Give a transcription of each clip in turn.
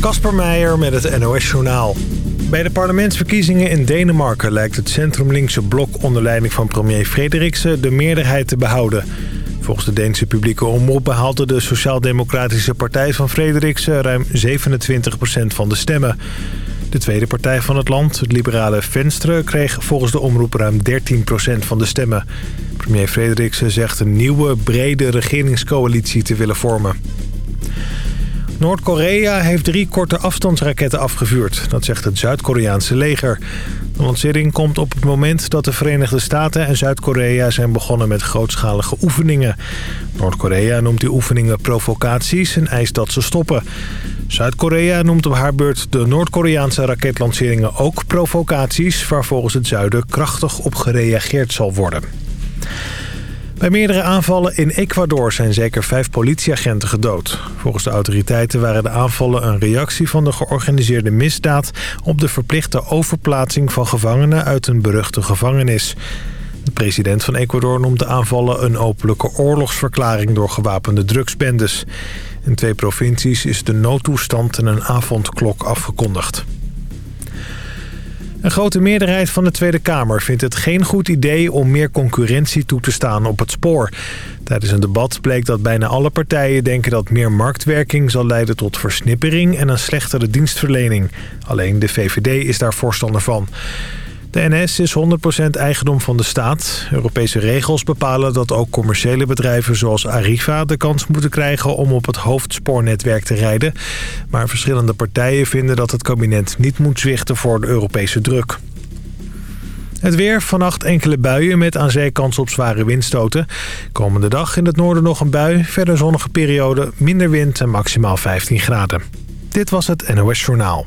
Kasper Meijer met het NOS-journaal. Bij de parlementsverkiezingen in Denemarken lijkt het centrumlinkse blok onder leiding van premier Frederiksen de meerderheid te behouden. Volgens de Deense publieke omroep behaalde de Sociaal-Democratische Partij van Frederiksen ruim 27% van de stemmen. De tweede partij van het land, het liberale Venstre, kreeg volgens de omroep ruim 13% van de stemmen. Premier Frederiksen zegt een nieuwe, brede regeringscoalitie te willen vormen. Noord-Korea heeft drie korte afstandsraketten afgevuurd. Dat zegt het Zuid-Koreaanse leger. De lancering komt op het moment dat de Verenigde Staten en Zuid-Korea zijn begonnen met grootschalige oefeningen. Noord-Korea noemt die oefeningen provocaties en eist dat ze stoppen. Zuid-Korea noemt op haar beurt de Noord-Koreaanse raketlanceringen ook provocaties... waar volgens het zuiden krachtig op gereageerd zal worden. Bij meerdere aanvallen in Ecuador zijn zeker vijf politieagenten gedood. Volgens de autoriteiten waren de aanvallen een reactie van de georganiseerde misdaad... op de verplichte overplaatsing van gevangenen uit een beruchte gevangenis. De president van Ecuador noemt de aanvallen een openlijke oorlogsverklaring door gewapende drugsbendes. In twee provincies is de noodtoestand en een avondklok afgekondigd. Een grote meerderheid van de Tweede Kamer vindt het geen goed idee om meer concurrentie toe te staan op het spoor. Tijdens een debat bleek dat bijna alle partijen denken dat meer marktwerking zal leiden tot versnippering en een slechtere dienstverlening. Alleen de VVD is daar voorstander van. De NS is 100% eigendom van de staat. Europese regels bepalen dat ook commerciële bedrijven zoals Arriva de kans moeten krijgen om op het hoofdspoornetwerk te rijden. Maar verschillende partijen vinden dat het kabinet niet moet zwichten voor de Europese druk. Het weer, vannacht enkele buien met aan zee kans op zware windstoten. Komende dag in het noorden nog een bui, verder zonnige periode, minder wind en maximaal 15 graden. Dit was het NOS Journaal.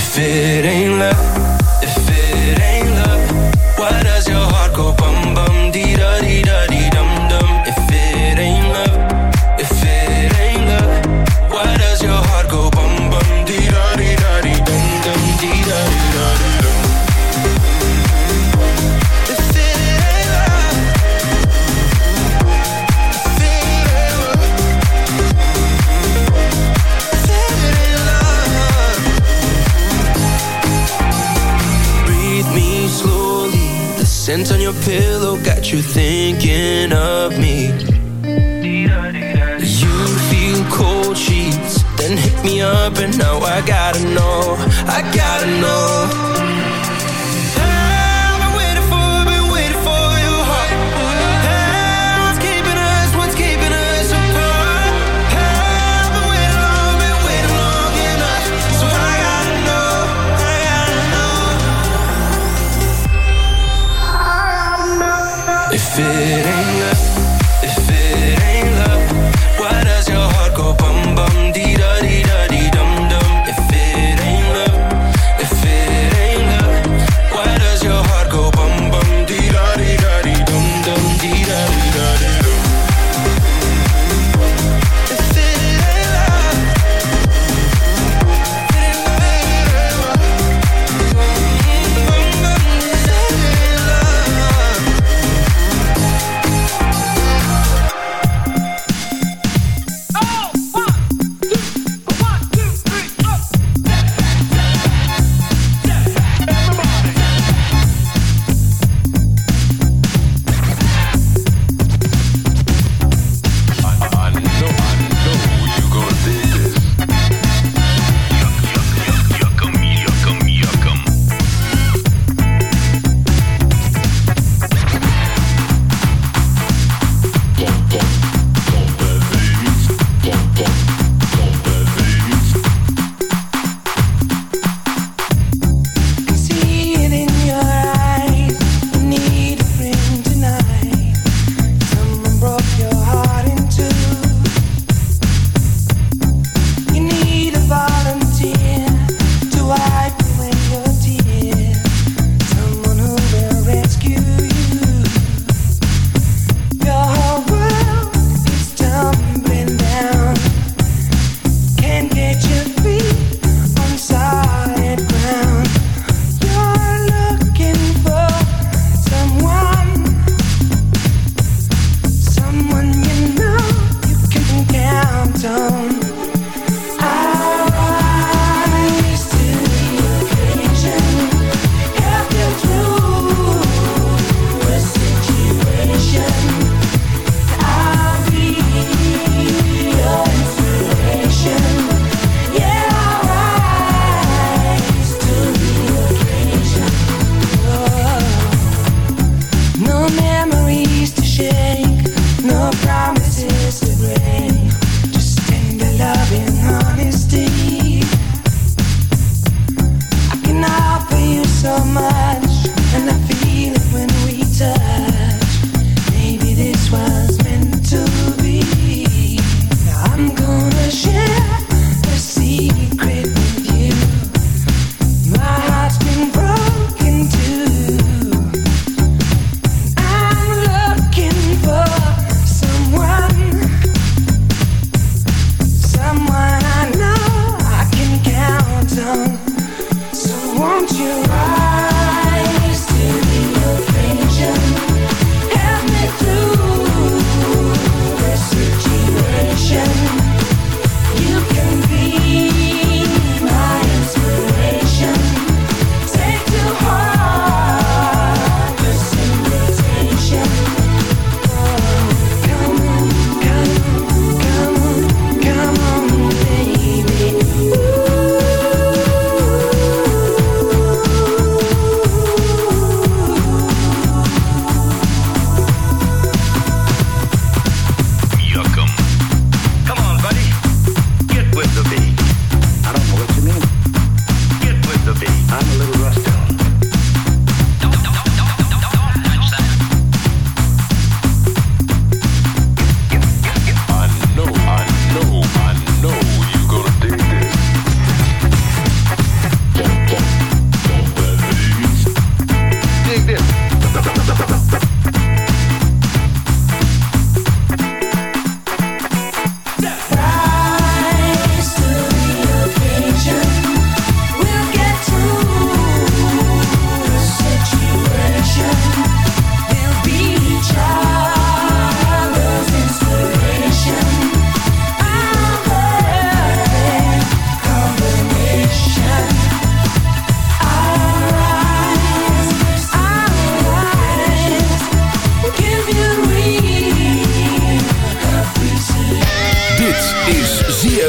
If it ain't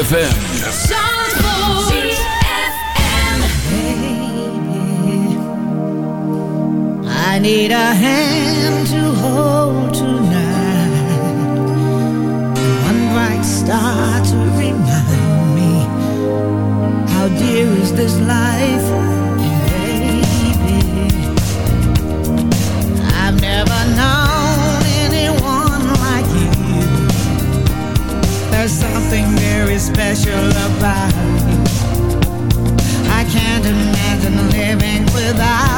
ZFM. I need a hand to hold tonight. One bright star to remind me how dear is this life. special about you. I can't imagine living without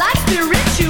like spiritual.